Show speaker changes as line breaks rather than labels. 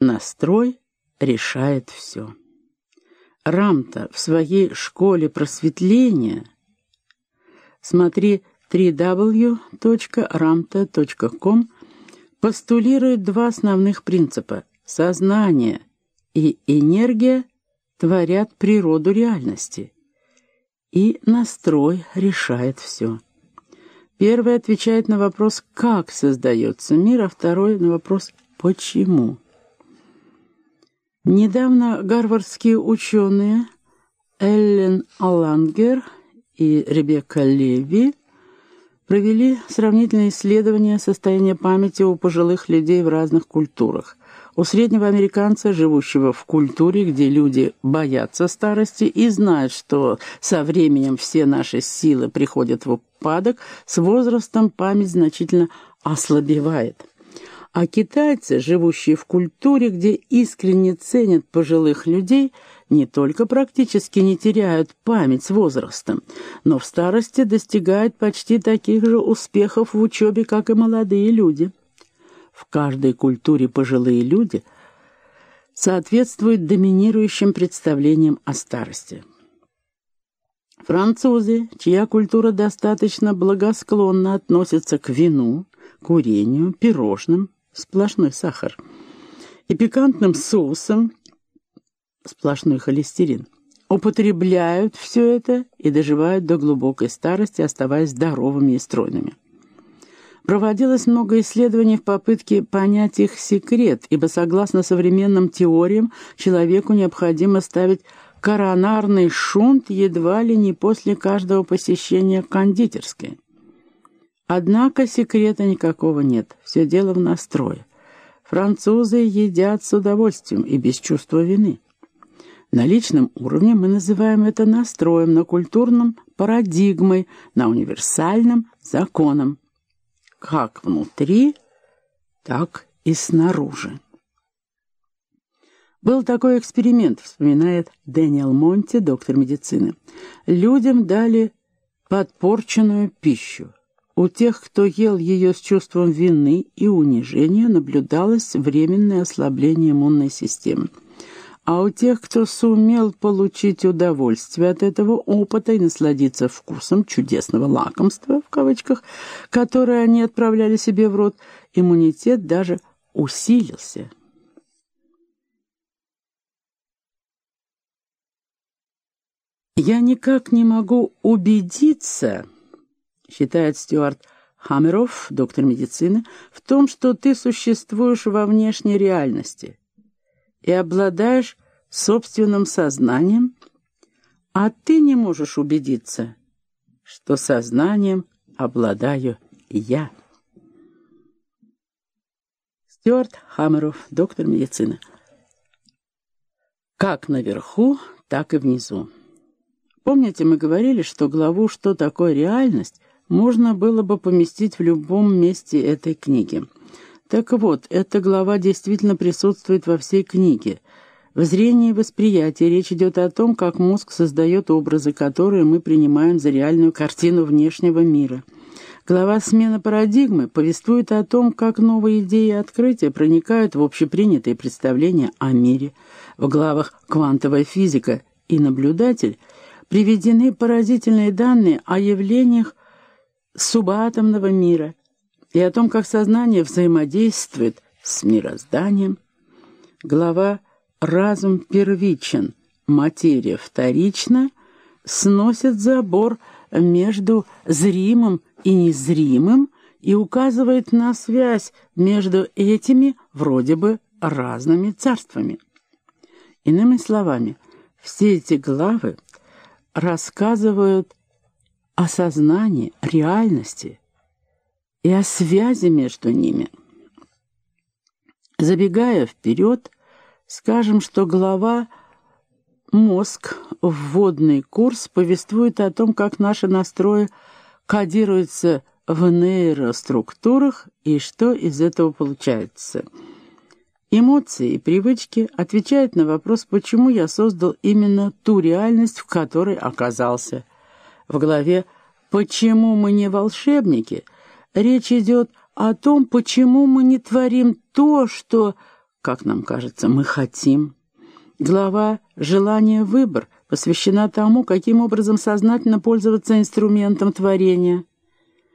Настрой решает все. Рамта в своей школе просветления смотри www.ramta.com постулирует два основных принципа. Сознание и энергия творят природу реальности. И настрой решает все. Первый отвечает на вопрос «как создается мир», а второй на вопрос «почему?». Недавно гарвардские ученые Эллен Аллангер и Ребекка Леви провели сравнительные исследования состояния памяти у пожилых людей в разных культурах. У среднего американца, живущего в культуре, где люди боятся старости и знают, что со временем все наши силы приходят в упадок, с возрастом память значительно ослабевает. А китайцы, живущие в культуре, где искренне ценят пожилых людей, не только практически не теряют память с возрастом, но в старости достигают почти таких же успехов в учебе, как и молодые люди. В каждой культуре пожилые люди соответствуют доминирующим представлениям о старости. Французы, чья культура достаточно благосклонно относится к вину, курению, пирожным, сплошной сахар, и пикантным соусом, сплошной холестерин, употребляют все это и доживают до глубокой старости, оставаясь здоровыми и стройными. Проводилось много исследований в попытке понять их секрет, ибо, согласно современным теориям, человеку необходимо ставить коронарный шунт едва ли не после каждого посещения кондитерской. Однако секрета никакого нет, все дело в настрое. Французы едят с удовольствием и без чувства вины. На личном уровне мы называем это настроем, на культурном – парадигмой, на универсальном – законом. Как внутри, так и снаружи. Был такой эксперимент, вспоминает Дэниел Монти, доктор медицины. Людям дали подпорченную пищу. У тех, кто ел ее с чувством вины и унижения, наблюдалось временное ослабление иммунной системы. А у тех, кто сумел получить удовольствие от этого опыта и насладиться вкусом чудесного лакомства, в кавычках, которое они отправляли себе в рот, иммунитет даже усилился. Я никак не могу убедиться считает Стюарт Хаммеров, доктор медицины, в том, что ты существуешь во внешней реальности и обладаешь собственным сознанием, а ты не можешь убедиться, что сознанием обладаю я. Стюарт Хаммеров, доктор медицины. Как наверху, так и внизу. Помните, мы говорили, что главу «Что такое реальность» можно было бы поместить в любом месте этой книги. Так вот, эта глава действительно присутствует во всей книге. В зрении и восприятии речь идет о том, как мозг создает образы, которые мы принимаем за реальную картину внешнего мира. Глава «Смена парадигмы» повествует о том, как новые идеи и открытия проникают в общепринятые представления о мире. В главах «Квантовая физика» и «Наблюдатель» приведены поразительные данные о явлениях субатомного мира и о том, как сознание взаимодействует с мирозданием. Глава «Разум первичен, материя вторична» сносит забор между зримым и незримым и указывает на связь между этими вроде бы разными царствами. Иными словами, все эти главы рассказывают о сознании, реальности и о связи между ними. Забегая вперед, скажем, что глава «Мозг. Вводный курс» повествует о том, как наши настрои кодируются в нейроструктурах и что из этого получается. Эмоции и привычки отвечают на вопрос, почему я создал именно ту реальность, в которой оказался – в главе «Почему мы не волшебники?» речь идет о том, почему мы не творим то, что, как нам кажется, мы хотим. Глава «Желание выбор» посвящена тому, каким образом сознательно пользоваться инструментом творения.